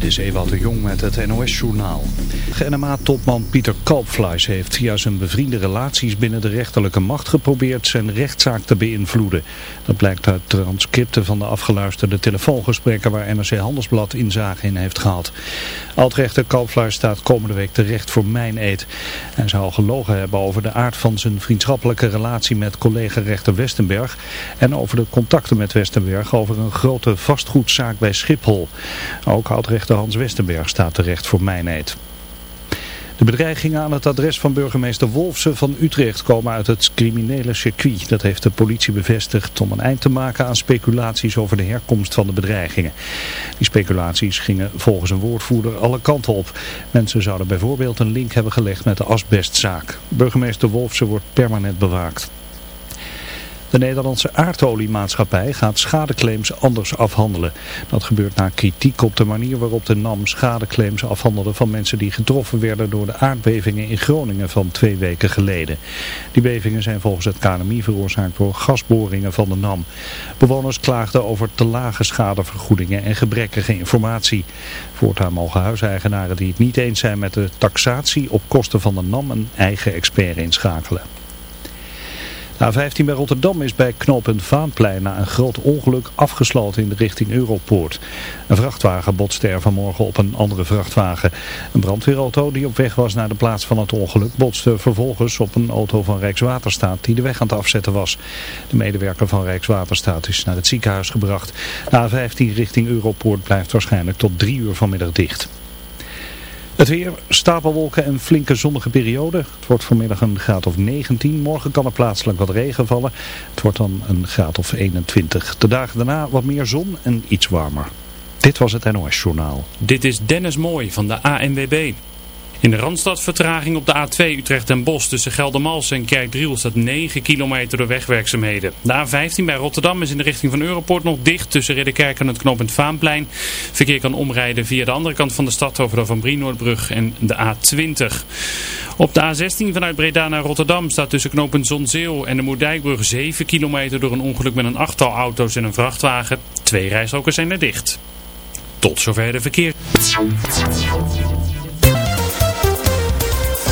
Dit is Ewald de Jong met het NOS-journaal. NMA-topman Pieter Kalpfleis heeft via zijn bevriende relaties binnen de rechterlijke macht geprobeerd zijn rechtszaak te beïnvloeden. Dat blijkt uit transcripten van de afgeluisterde telefoongesprekken waar NRC Handelsblad inzage in heeft gehad. Oud-rechter Kalpfleis staat komende week terecht voor mijn eed. Hij zou gelogen hebben over de aard van zijn vriendschappelijke relatie met collega-rechter Westenberg en over de contacten met Westenberg over een grote vastgoedzaak bij Schiphol. Ook oud-rechter Hans Westenberg staat terecht voor mijnheid. De bedreigingen aan het adres van burgemeester Wolfsen van Utrecht komen uit het criminele circuit. Dat heeft de politie bevestigd om een eind te maken aan speculaties over de herkomst van de bedreigingen. Die speculaties gingen volgens een woordvoerder alle kanten op. Mensen zouden bijvoorbeeld een link hebben gelegd met de asbestzaak. Burgemeester Wolfsen wordt permanent bewaakt. De Nederlandse aardoliemaatschappij gaat schadeclaims anders afhandelen. Dat gebeurt na kritiek op de manier waarop de NAM schadeclaims afhandelde van mensen die getroffen werden door de aardbevingen in Groningen van twee weken geleden. Die bevingen zijn volgens het KNMI veroorzaakt door gasboringen van de NAM. Bewoners klaagden over te lage schadevergoedingen en gebrekkige informatie. Voortaan mogen huiseigenaren die het niet eens zijn met de taxatie op kosten van de NAM een eigen expert inschakelen. A15 bij Rotterdam is bij knooppunt Vaanplein na een groot ongeluk afgesloten in de richting Europoort. Een vrachtwagen botste er vanmorgen op een andere vrachtwagen. Een brandweerauto die op weg was naar de plaats van het ongeluk botste vervolgens op een auto van Rijkswaterstaat die de weg aan het afzetten was. De medewerker van Rijkswaterstaat is naar het ziekenhuis gebracht. De A15 richting Europoort blijft waarschijnlijk tot drie uur vanmiddag dicht. Het weer, stapelwolken en flinke zonnige periode. Het wordt vanmiddag een graad of 19. Morgen kan er plaatselijk wat regen vallen. Het wordt dan een graad of 21. De dagen daarna wat meer zon en iets warmer. Dit was het NOS Journaal. Dit is Dennis Mooi van de ANWB. In de Randstad vertraging op de A2 Utrecht en Bos tussen Geldermals en Kerkdriel staat 9 kilometer door wegwerkzaamheden. De A15 bij Rotterdam is in de richting van Europort nog dicht tussen Ridderkerk en het knooppunt Vaanplein. Verkeer kan omrijden via de andere kant van de stad over de Van Brienoordbrug en de A20. Op de A16 vanuit Breda naar Rotterdam staat tussen knooppunt Zonzeel en de Moerdijkbrug 7 kilometer door een ongeluk met een achttal auto's en een vrachtwagen. Twee rijstroken zijn er dicht. Tot zover de verkeer.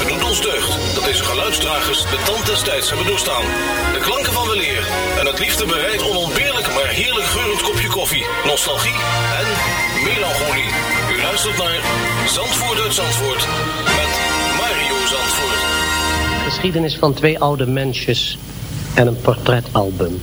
Het doet ons deugd dat deze geluidsdragers de tand des tijds hebben doorstaan. De klanken van weleer en het liefde bereid onontbeerlijk maar heerlijk geurend kopje koffie, nostalgie en melancholie. U luistert naar Zandvoort uit Zandvoort met Mario Zandvoort. Geschiedenis van twee oude mensjes en een portretalbum.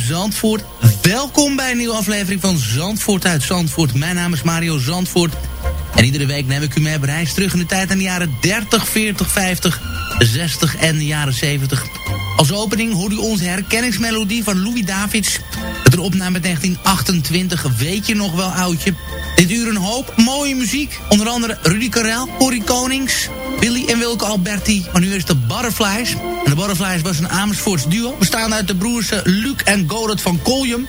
Zandvoort. Welkom bij een nieuwe aflevering van Zandvoort uit Zandvoort. Mijn naam is Mario Zandvoort. En iedere week neem ik u mee op reis terug in de tijd aan de jaren 30, 40, 50, 60 en de jaren 70. Als opening hoort u onze herkenningsmelodie van Louis Davids. Het opname uit 1928, weet je nog wel oudje. Dit uur een hoop mooie muziek. Onder andere Rudy Karel, Corrie Konings, Billy en Wilke Alberti. Maar nu is de Butterflies. De Butterflies was een Amersfoorts duo. Bestaande uit de broers eh, Luc en Godert van Koljum.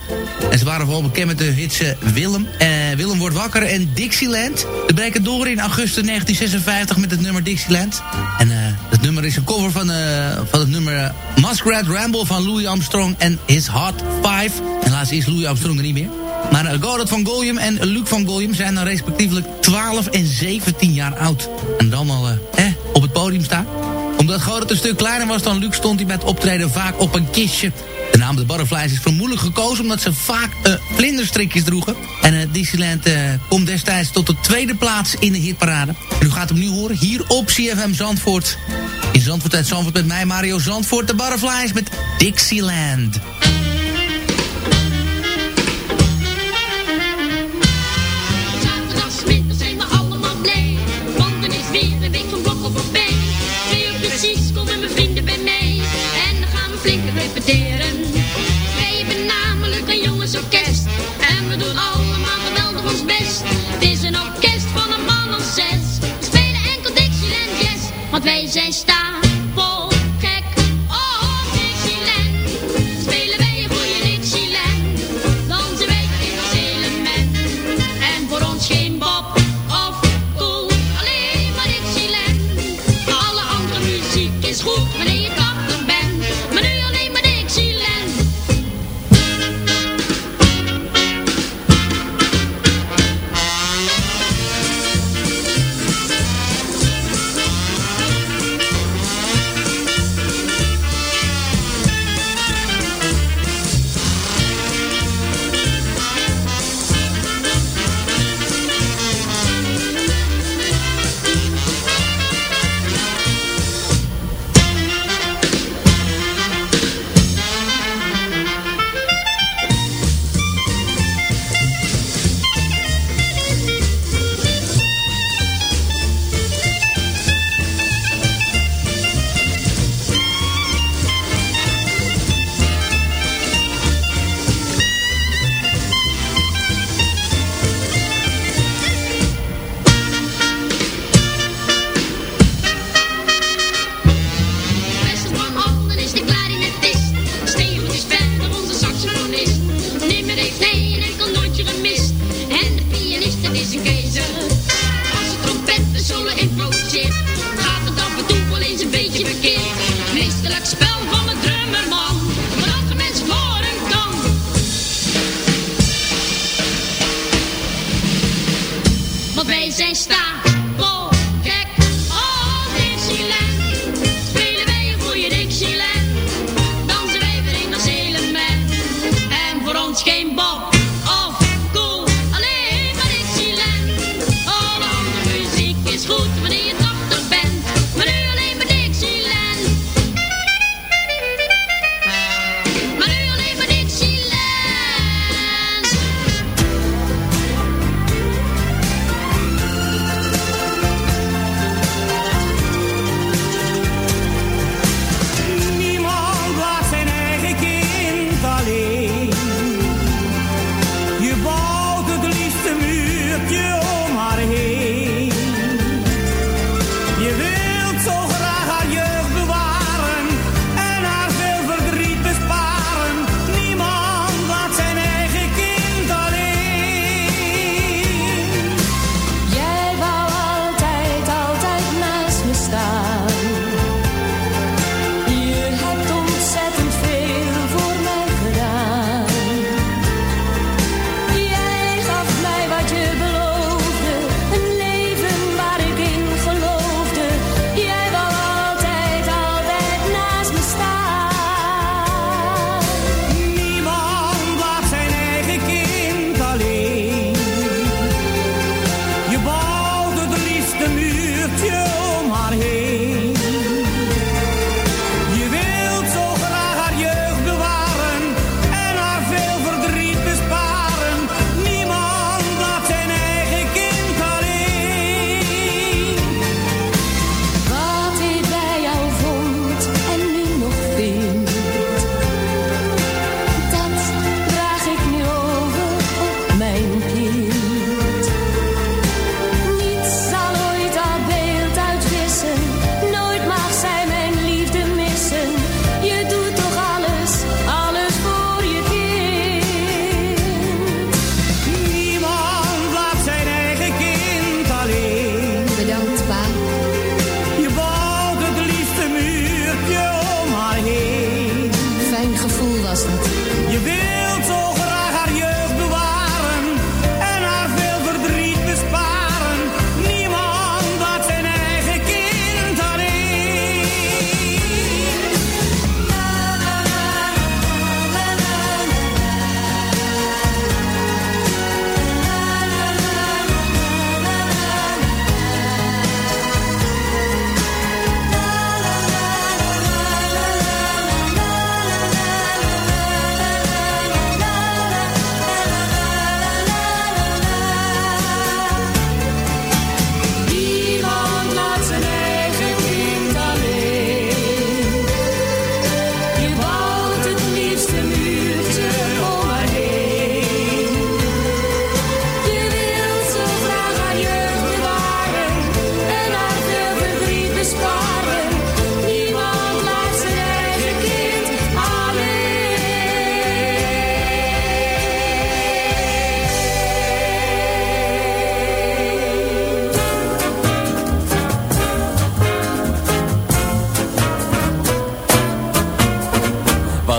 En ze waren vooral bekend met de hits eh, Willem. Eh, Willem wordt wakker en Dixieland. Ze breken door in augustus 1956 met het nummer Dixieland. En eh het nummer is een cover van, eh, van het nummer eh, Muskrat Ramble van Louis Armstrong en His Hot Five. Helaas is Louis Armstrong er niet meer. Maar Godard van Goyum en Luc van Goyum zijn dan respectievelijk 12 en 17 jaar oud. En dan al eh, op het podium staan. Omdat Godard een stuk kleiner was dan Luc stond hij bij het optreden vaak op een kistje. De naam de Butterflies is vermoedelijk gekozen omdat ze vaak uh, vlinderstrikjes droegen. En uh, Disneyland uh, komt destijds tot de tweede plaats in de hitparade. En u gaat hem nu horen hier op CFM Zandvoort. In Zandvoort uit Zandvoort met mij Mario Zandvoort. De Butterflies met Dixieland. Jazz. Want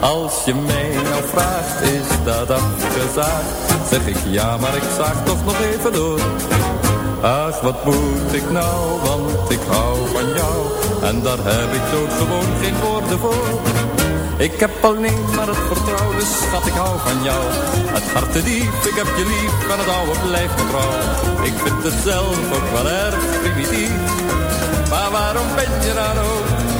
Als je mij nou vraagt, is dat afgezaagd? Zeg ik ja, maar ik zaag toch nog even door. Ach, wat moet ik nou, want ik hou van jou. En daar heb ik zo gewoon geen woorden voor. Ik heb alleen maar het vertrouwen, dus schat, ik hou van jou. Het hart diep, ik heb je lief, en het oude blijft trouw. Ik vind het zelf ook wel erg primitief. Maar waarom ben je dan ook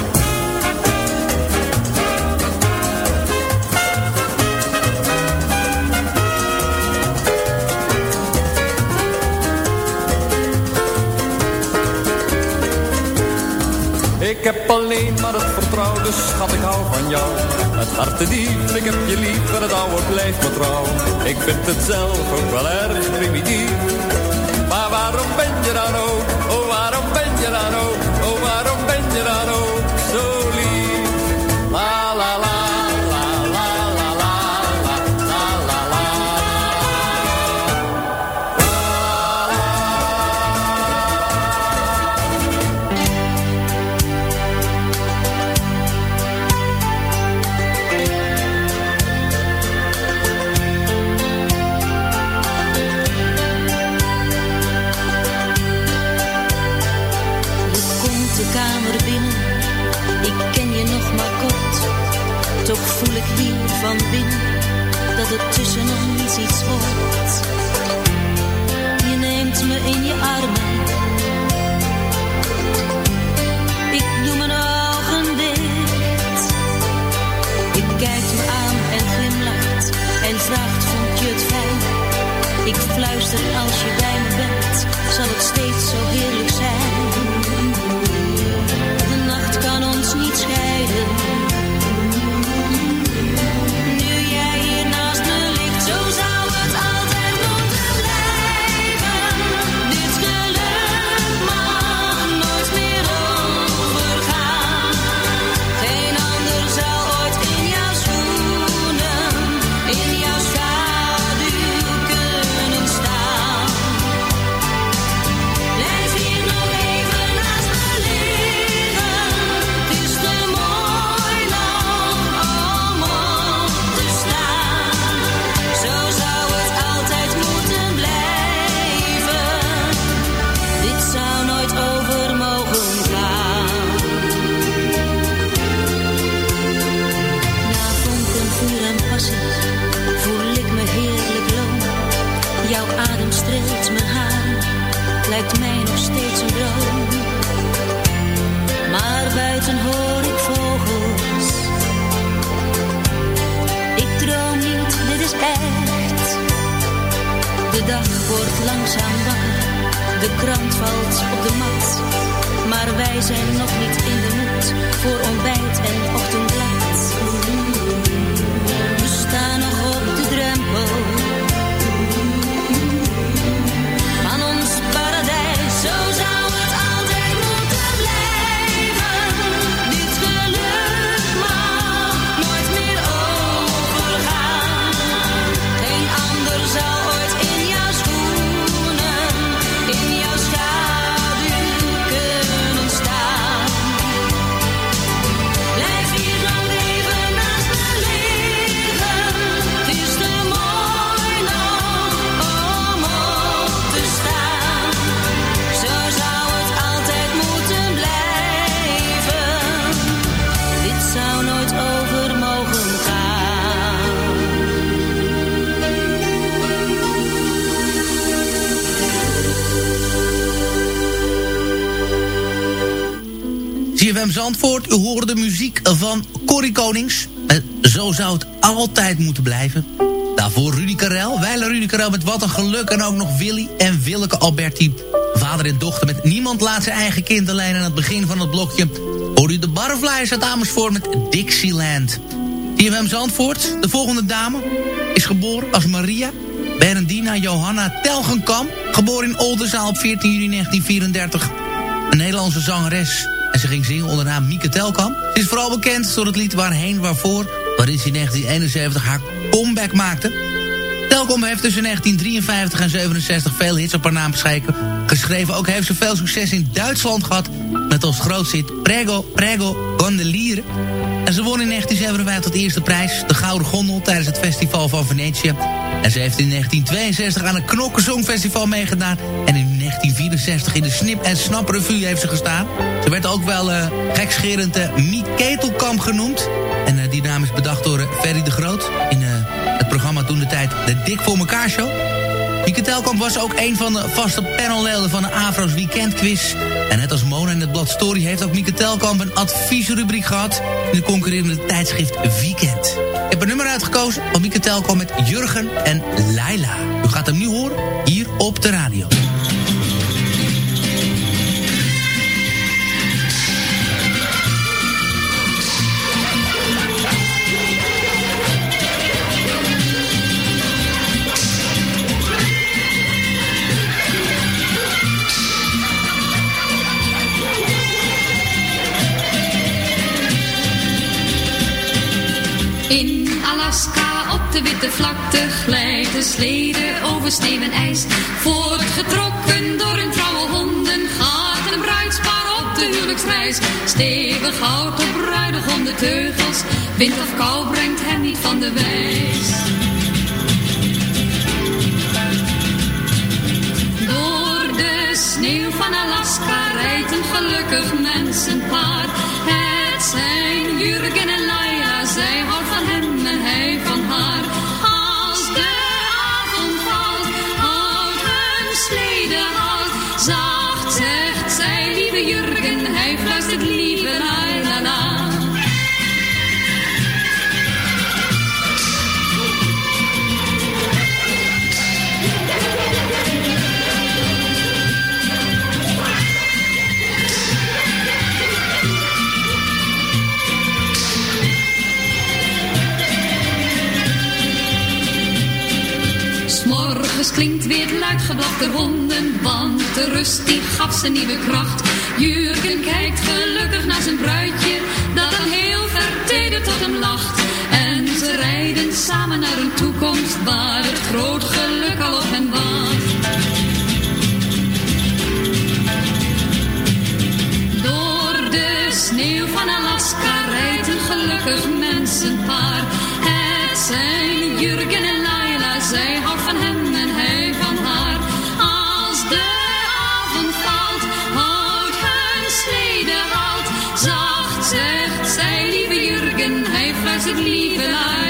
Ik heb alleen maar het vertrouwen, dus schat, ik hou van jou. Het hart te diep, ik heb je lief en het oude blijft me trouw. Ik vind het zelf ook wel erg primitief. Maar waarom ben je dan ook, oh waarom ben je dan ook, dat tussen ons iets wordt. Je neemt me in je armen. Ik doe mijn ogen dicht. Je kijkt me aan en glimlacht en vraagt vond je het fijn? Ik fluister als je bij me bent, zal het steeds zo CFM Zandvoort, u hoorde de muziek van Corrie Konings. Eh, zo zou het altijd moeten blijven. Daarvoor Rudy Karel, Weiler Rudy Karel met Wat een Geluk... en ook nog Willy en Willeke Alberti. Vader en dochter met Niemand laat zijn eigen kind alleen... aan het begin van het blokje hoorde u de Butterflies uit Amersfoort met Dixieland. CFM Zandvoort, de volgende dame, is geboren als Maria... Berendina Johanna Telgenkamp, geboren in Oldenzaal op 14 juni 1934. Een Nederlandse zangeres. En ze ging zingen onder de naam Mieke Telkamp. Ze is vooral bekend door het lied Waarheen Waarvoor... waarin ze in 1971 haar comeback maakte. Telkom heeft tussen 1953 en 67 veel hits op haar naam geschreven. Ook heeft ze veel succes in Duitsland gehad... met als grootste Prego, Prego, Gondelier. En ze won in 1957 de eerste prijs, de Gouden Gondel... tijdens het Festival van Venetië. En ze heeft in 1962 aan het Knokken Songfestival meegedaan... en 1964 in de Snip en Snap Revue heeft ze gestaan. Ze werd ook wel uh, gekscherend uh, Ketelkamp genoemd. En uh, die naam is bedacht door Ferry de Groot... in het programma toen de tijd de Dik voor elkaar show. Mieke Telkamp was ook een van de vaste panelleden van de Afro's Weekend Quiz. En net als Mona in het blad Story heeft ook Mieke Telkamp een adviesrubriek gehad... in de concurrerende tijdschrift Weekend. Ik heb een nummer uitgekozen van Mieke Telkamp met Jurgen en Laila. U gaat hem nu horen, hier op de radio. In Alaska op de witte vlakte glijdt de slede over steen en ijs. Voortgetrokken door een trouwe honden gaat een bruidspaar op de huwelijksreis. Stevig houdt op bruidegom de teugels, wind of kou brengt hen niet van de wijs. Door de sneeuw van Alaska rijdt een gelukkig mensenpaar. Het zijn Jurgen en weer het luid geblaf der honden, want de rust die gaf ze nieuwe kracht. Jurgen kijkt gelukkig naar zijn bruidje, dat dan heel vertederd tot hem lacht. En ze rijden samen naar een toekomst, waar het groot geluk al op hen wacht. Door de sneeuw van Alaska rijdt een gelukkig mensenpaar. Het zijn Jurgen en Laila, zij hij fluistert lieve Laila.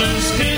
Een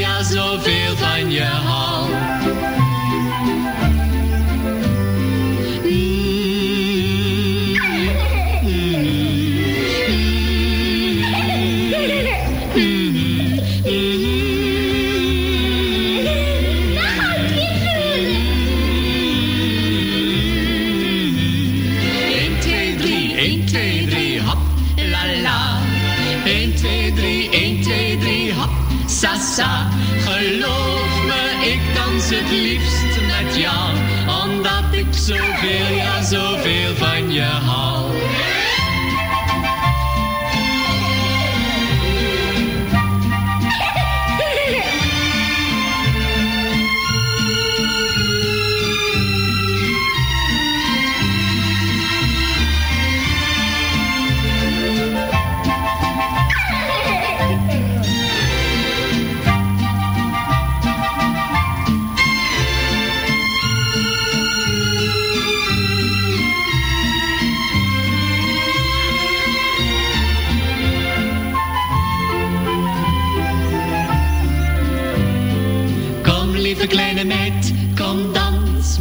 zoveel van je.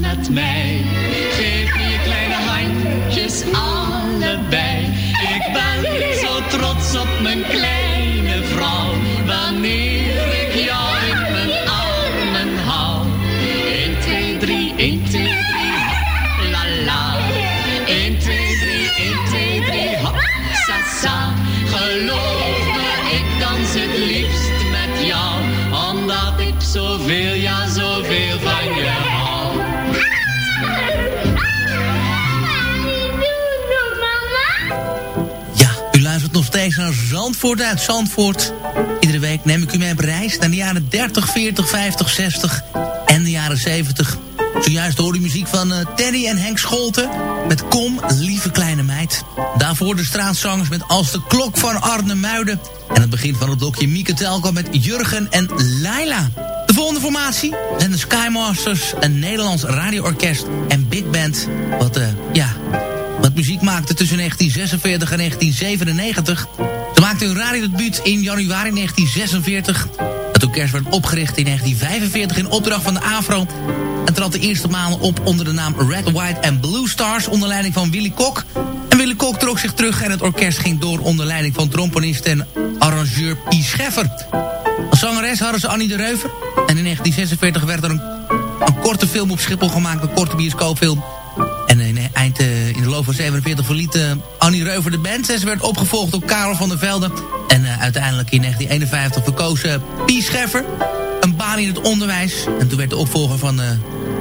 Met mij. Geef me je kleine handjes allebei. Zandvoort uit Zandvoort. Iedere week neem ik u mee op reis naar de jaren 30, 40, 50, 60 en de jaren 70. Zojuist hoorde u muziek van eh, Teddy en Henk Scholten met Kom, lieve kleine meid. Daarvoor de straatzangers met Als de klok van Arne Muiden. En het begin van het blokje Mieke Telko met Jurgen en Laila. De volgende formatie zijn de Skymasters, een Nederlands radioorkest en big band. Wat, eh, ja, muziek maakte tussen 1946 en 1997. Ze maakte hun radiodebuut in januari 1946. Het orkest werd opgericht in 1945 in opdracht van de AFRO. en trad de eerste malen op onder de naam Red, White and Blue Stars... onder leiding van Willy Kok. En Willy Kok trok zich terug en het orkest ging door... onder leiding van tromponist en arrangeur Pie Scheffer. Als zangeres hadden ze Annie de Reuver. En in 1946 werd er een, een korte film op Schiphol gemaakt... een korte bioscoopfilm... En in, eind, eh, van 47 verliet eh, Annie Reuver de band. Ze werd opgevolgd door Karel van der Velde. En eh, uiteindelijk in 1951 verkoos uh, Pie Scheffer een baan in het onderwijs. En toen werd de opvolger van,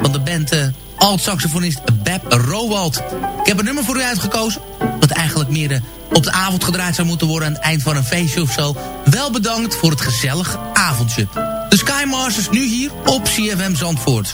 van de band alt-saxofonist Beb Rowald. Ik heb een nummer voor u uitgekozen. Dat eigenlijk meer op de avond gedraaid zou moeten worden... aan het eind van een feestje of zo. Wel bedankt voor het gezellige avondje. De Sky Masters nu hier op CFM Zandvoort.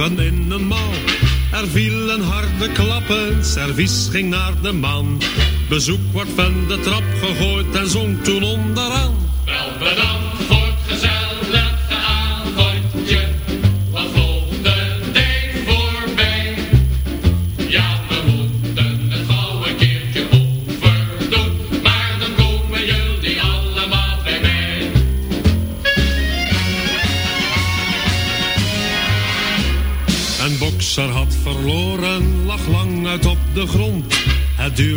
in een mouw. Er vielen harde klappen, servies ging naar de man. Bezoek wordt van de trap gegooid en zong toen onderaan.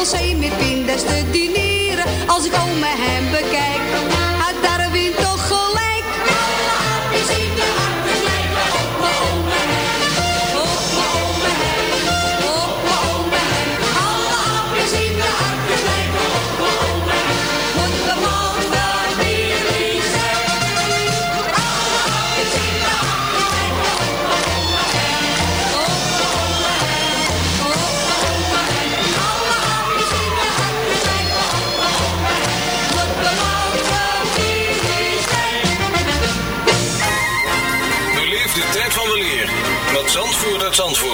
oude simpelzee met pindas te dineren. Als ik oma hen bekijk,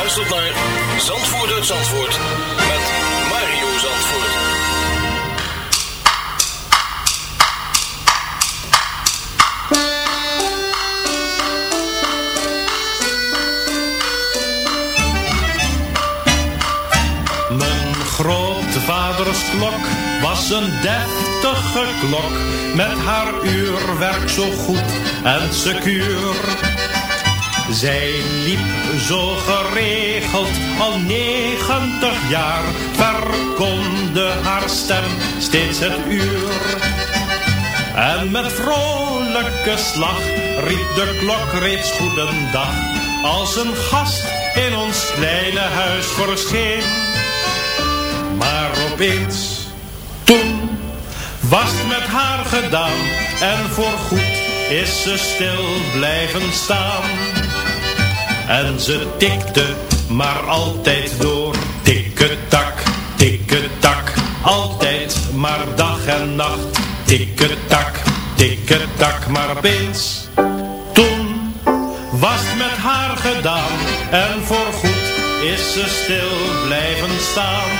Luistert naar Zandvoort Zandvoort met Mario Zandvoort. Mijn grootvaders klok was een deftige klok met haar uurwerk zo goed en secuur. Zij liep zo geregeld al negentig jaar, verkonde haar stem steeds het uur. En met vrolijke slag riep de klok reeds goedendag, als een gast in ons kleine huis verscheen. Maar opeens, toen was met haar gedaan en voorgoed is ze stil blijven staan. En ze tikte maar altijd door, tikketak, tikketak, altijd maar dag en nacht, tikketak, tikketak, maar opeens, toen was met haar gedaan. En voorgoed is ze stil blijven staan.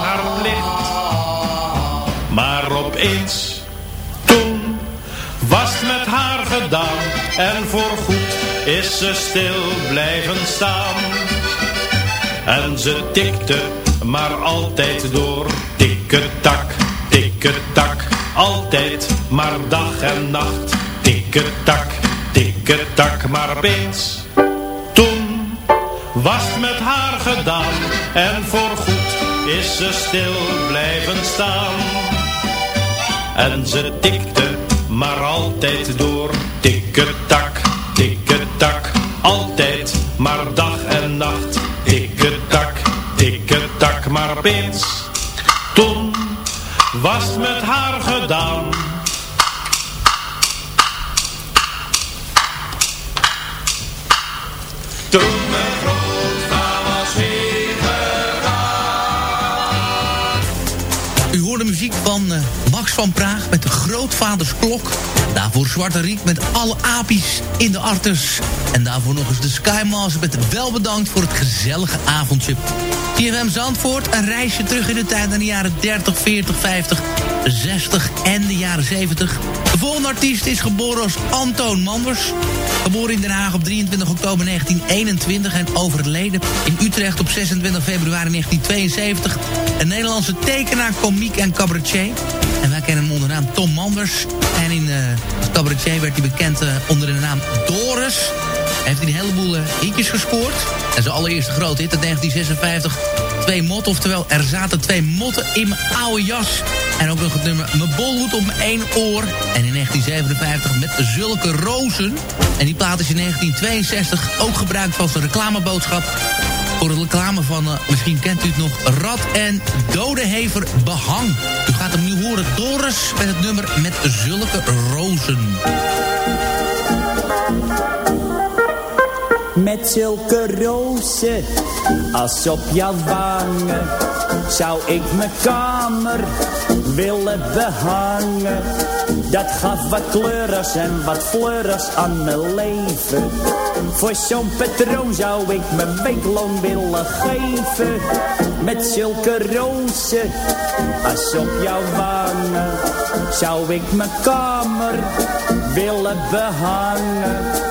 Opeens, toen was met haar gedaan en voorgoed is ze stil blijven staan. En ze tikte maar altijd door, tikketak, tikketak, altijd maar dag en nacht, tikketak, tikketak, maar opeens, toen was met haar gedaan en voorgoed is ze stil blijven staan en ze tikte maar altijd door. Tikketak, tikketak, altijd maar dag en nacht. Tikketak, tikketak, maar opeens. Toen was met haar gedaan. Toen mijn grootvader was weer. U hoorde muziek van... Eh, Max van Praag met de Grootvaders Daarvoor Zwarte Riek met alle apies in de arters. En daarvoor nog eens de Skymaster met wel bedankt voor het gezellige avondje. TFM Zandvoort, een reisje terug in de tijd naar de jaren 30, 40, 50, 60 en de jaren 70. De volgende artiest is geboren als Antoon Manders. Geboren in Den Haag op 23 oktober 1921 en overleden in Utrecht op 26 februari 1972. Een Nederlandse tekenaar, komiek en cabaretier. En wij kennen hem onder de naam Tom Manders. En in uh, cabaretier werd hij bekend uh, onder de naam Doris. Hij heeft een heleboel uh, hitjes gescoord. En zijn allereerste grote hit uit 1956. Twee motten, oftewel er zaten twee motten in mijn oude jas. En ook nog het nummer Mijn bolhoed op mijn één oor. En in 1957 met Zulke Rozen. En die plaat is in 1962 ook gebruikt als een reclameboodschap voor de reclame van, uh, misschien kent u het nog, Rad en Dodehever Behang. U gaat hem nu horen, Doris, met het nummer Met Zulke Rozen. Met zulke rozen als op jouw wangen zou ik mijn kamer willen behangen. Dat gaf wat kleurers en wat fleurs aan mijn leven. Voor zo'n patroon zou ik mijn weekloon willen geven. Met zulke rozen als op jouw wangen zou ik mijn kamer willen behangen.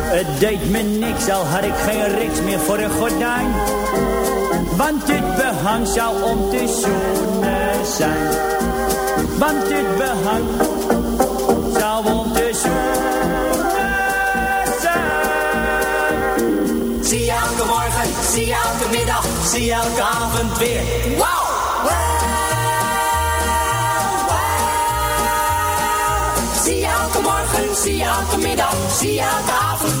Het deed me niks, al had ik geen riks meer voor een gordijn. Want dit behang zou om te zoenen zijn. Want dit behang zou om te zoenen zijn. Zie je elke morgen, zie je elke middag, zie je elke avond weer. Wow! Zie elke morgen, zie elke middag, zie elke avond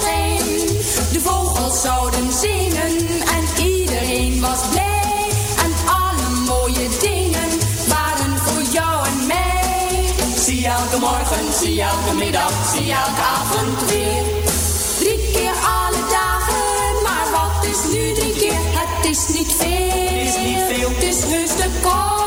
en zonneschijn. zouden zingen en iedereen was blij. En alle mooie dingen waren voor jou en mij. Zie elke morgen, zie elke middag, zie elke avond weer. Drie keer alle dagen, maar wat is nu drie keer? Het is niet veel. Het is niet veel. Het is heus te kort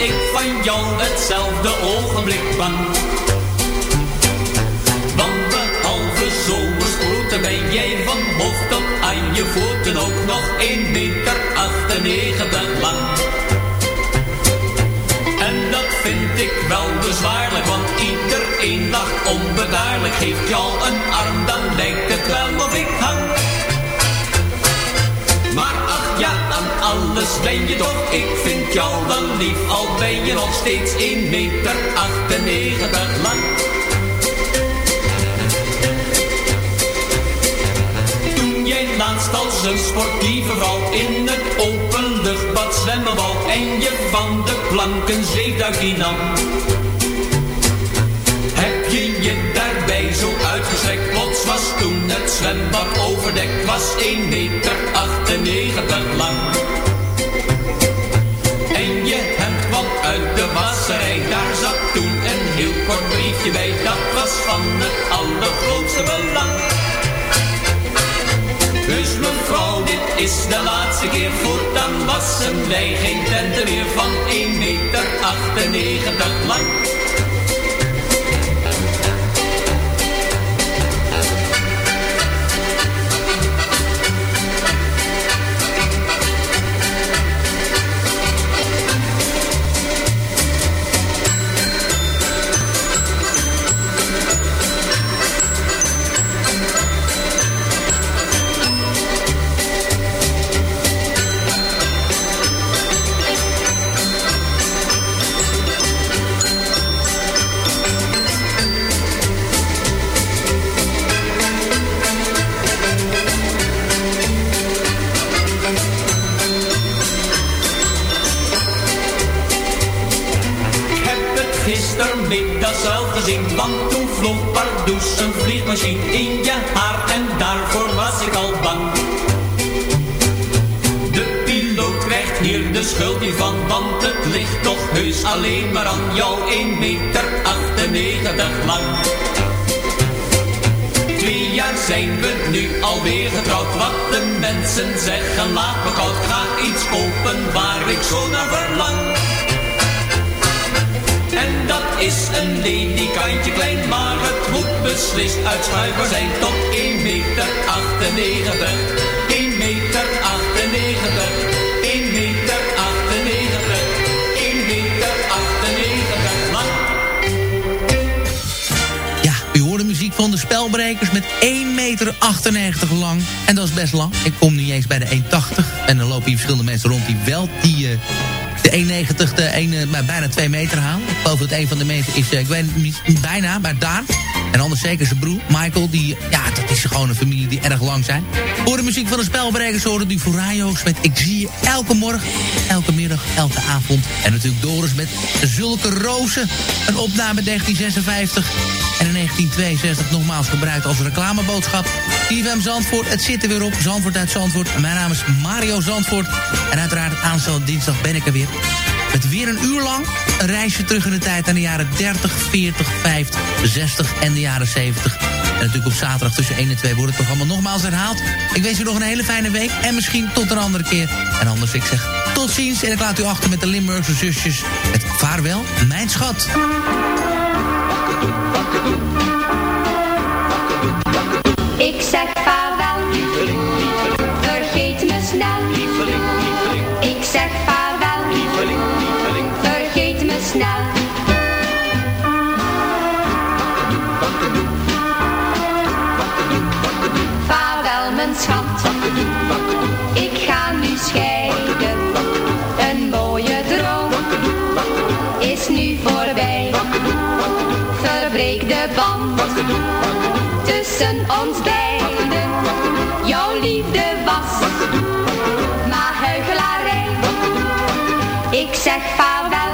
ik van jou hetzelfde ogenblik bang. Want behalve zomersproeten ben jij van hoofd tot aan je voeten ook nog 1 meter 98 lang. En dat vind ik wel bezwaarlijk, want iedereen lacht onbedaarlijk. Geeft jou een arm, dan lijkt het wel of ik hang. Alles ben je toch, ik vind jou wel lief. Al ben je nog steeds 1 meter 98 lang. Toen jij laatst als een sportieve vrouw in het openluchtbad zwemmen wou en je van de planken zeefduikie nam. Heb je je daarbij zo uitgestrekt, plots was toen het zwembad overdekt, was 1 meter 98 lang. Je hemd kwam uit de wasserij, daar zat toen een heel kort briefje bij, dat was van het allergrootste belang. Dus mevrouw, dit is de laatste keer, voortaan wassen wij geen tenten meer van 1 meter 98 lang. Best lang. Ik kom niet eens bij de 1,80. En dan lopen hier verschillende mensen rond die wel die... eh, de 1,90, de 1, eh, maar bijna 2 meter halen. Ik geloof dat een van de mensen is, eh, ik weet niet, bijna, maar Daan. En anders zeker zijn broer, Michael. Die, ja, dat is gewoon een familie die erg lang zijn. Voor de muziek van de spelbrekers horen die Furayos met Ik zie je elke morgen, elke middag, elke avond. En natuurlijk Doris met Zulke Rozen. Een opname 1956 en in 1962 nogmaals gebruikt als reclameboodschap. TVM Zandvoort, het zit er weer op. Zandvoort uit Zandvoort. Mijn naam is Mario Zandvoort. En uiteraard aanstaande dinsdag ben ik er weer. Met weer een uur lang een reisje terug in de tijd aan de jaren 30, 40, 50, 60 en de jaren 70. En natuurlijk op zaterdag tussen 1 en 2 wordt het programma nogmaals herhaald. Ik wens u nog een hele fijne week en misschien tot een andere keer. En anders ik zeg tot ziens en ik laat u achter met de Limburgse zusjes. Het vaarwel, mijn schat. Ik zeg... de band tussen ons beiden. Jouw liefde was maar huichelarij. Ik zeg vaarwel.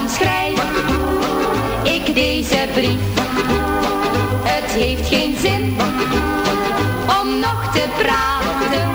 dan schrijf ik deze brief. Het heeft geen zin om nog te praten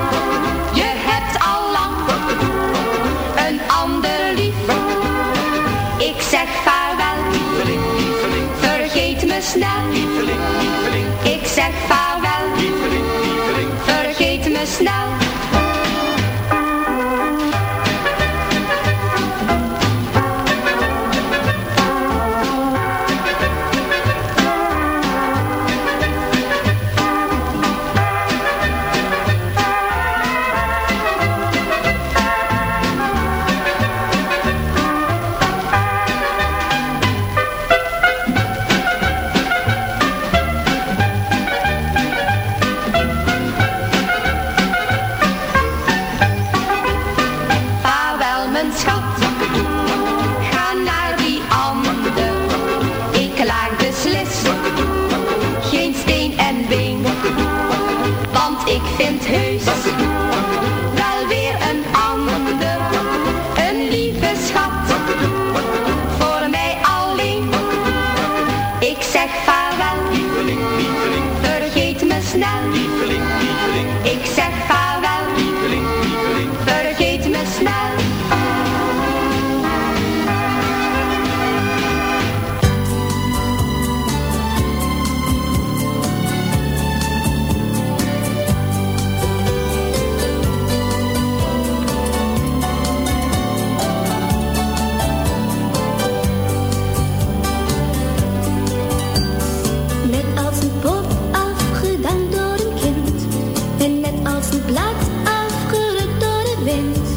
als een blad afgerukt door de wind.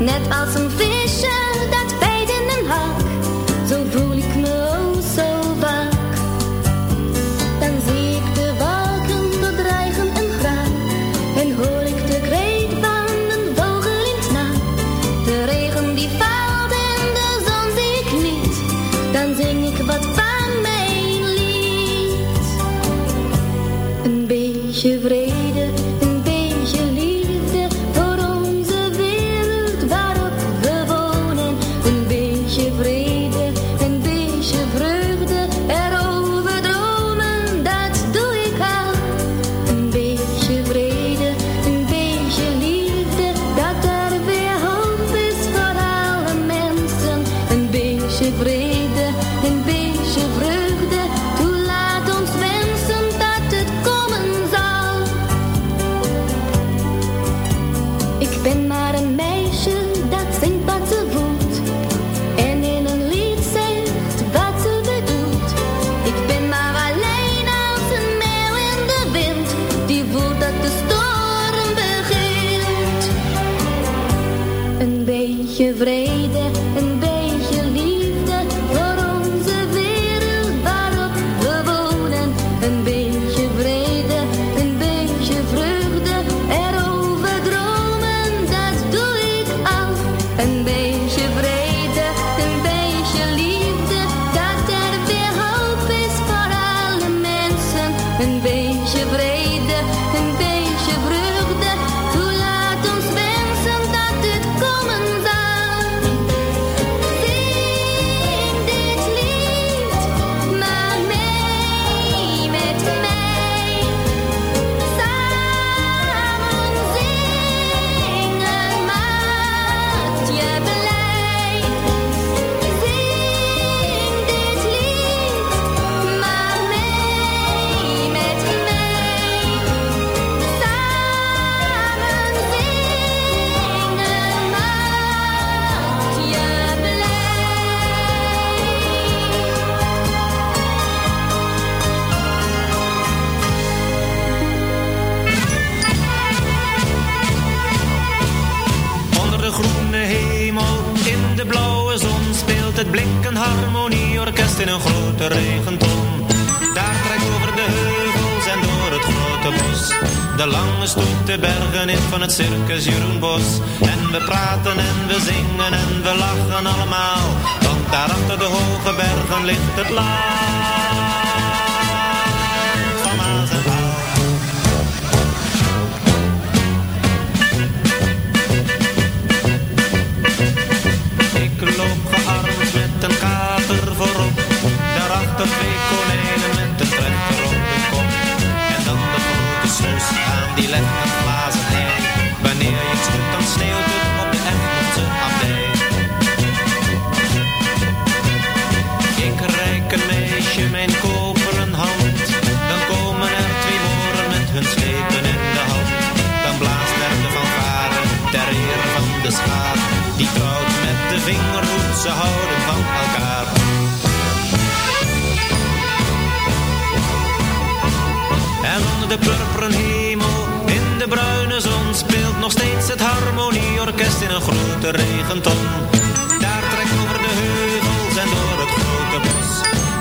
Net als een visje. Van het circus Jeroen Bos. En we praten en we zingen en we lachen allemaal. Want daar achter de hoge bergen ligt het land steeds het harmonieorkest in een grote regenton. Daar trekt over de heuvels en door het grote bos.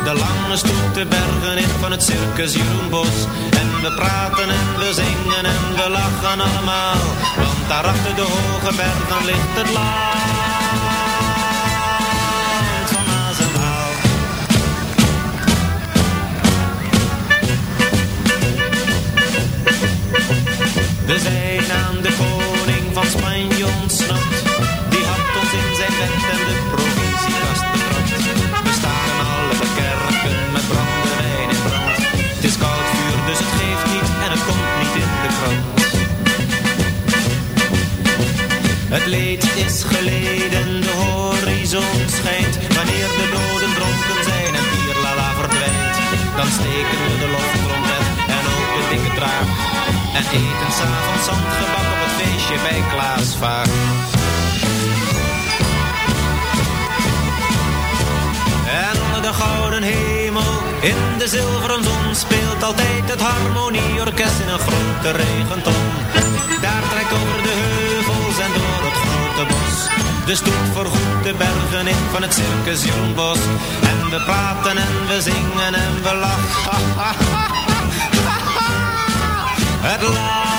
De lange stoet de bergen in van het circus Jeroen Bos. En we praten en we zingen en we lachen allemaal. Want daar achter de hoge bergen ligt het land. We zijn aan de Spanje ontsnapt. Die had ons in zijn bed en de provisiekast betrapt. We staren alle kerken met brandewijn in brand. Het is koud vuur, dus het geeft niet en het komt niet in de krant. Het leed is geleden, de horizon schijnt. Wanneer de doden dronken zijn en Pierlala verdwijnt. Dan steken we de loftrompet en ook de dikke draak. En eten s'avonds zandgebak feestje bij Klaas Vaak. En de gouden hemel, in de zilveren zon, speelt altijd het harmonieorkest in een grote regenton. Daar trekt over de heuvels en door het grote bos. De stoet vergoedt de bergen in van het circus Jeroen Bos. En we praten en we zingen en we lachen. Het land